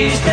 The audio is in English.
Please